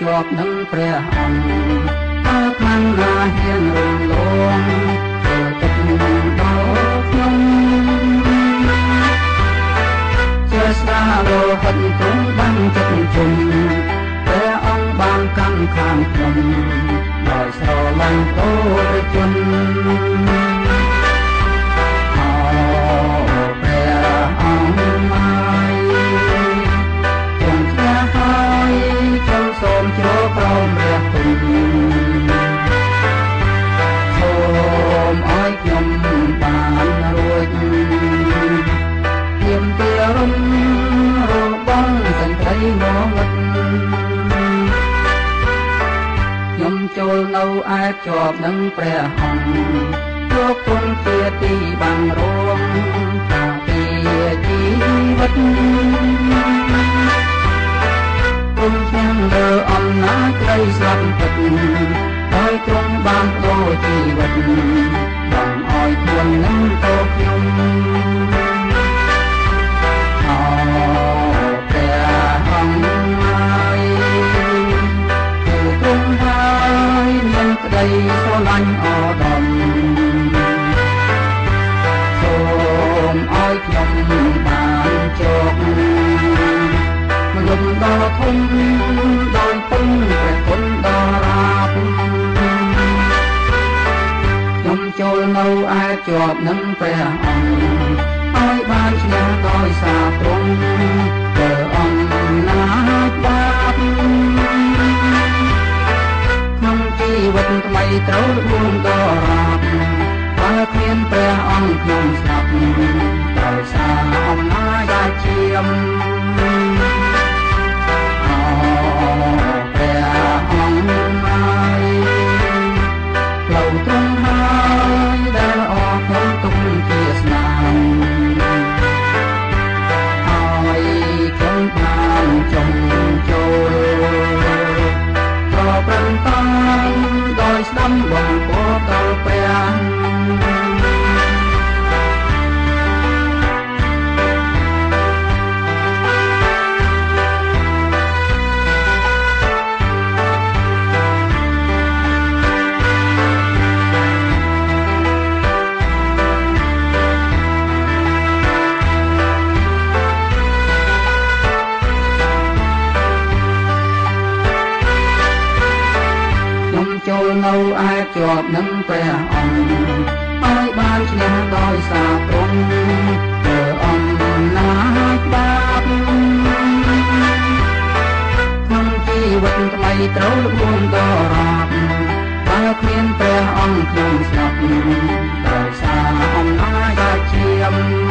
ជាប់នឹងព្រះអង្គតើខ្លាំងណាហ៊ានរំលងធ្វើទឹកដល់ខ្ញុំជាស្ដារោហិតទ្រង់បានចិត្តជុំព្រះអង្គបានកាន់ខាងខ្ញុំដោយស្រឡាញ់ពោរជន ចូលនៅឯជាប់នឹងព្រះអង្គយកគុណជាទីបាំងរងតាពីជីវិតគុំខ្ញុំលើអំណាចក្រីស្លាប់ពិតហើយទ្រង់បានបដូរជីវិតបងឲ្យខ្លួននឹងតោខ្ញុំ ស្រឡាញ់អដំសូមឲ្យខ្ញុំបានជោគមលំដល់ធំដោយពុនព្រះគុណដល់រាបខ្ញុំចូលនៅឯជាប់នឹងព្រះអង្គឲ្យបានឈ្នះដោយសារទ្រង់ ថ្មីត្រូវបួងដរាបបើគ្មានព្រះអង្គក្នុងស្ដាប់ដោយសារអំណាចដែលជា នៅឯជាប់នឹងព្រះអង្គឲ្យបានឈ្នះដោយសារទ្រង់ធ្វើអង្គណាចបាបក្នុងជីវិតថ្មីត្រូវលួងដរាបបើគ្មានព្រះអង្គក្នុងស្លាប់ដោយសារអំណាចដែលជា